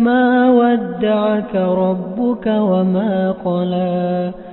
ما ودعك ربك وما قلى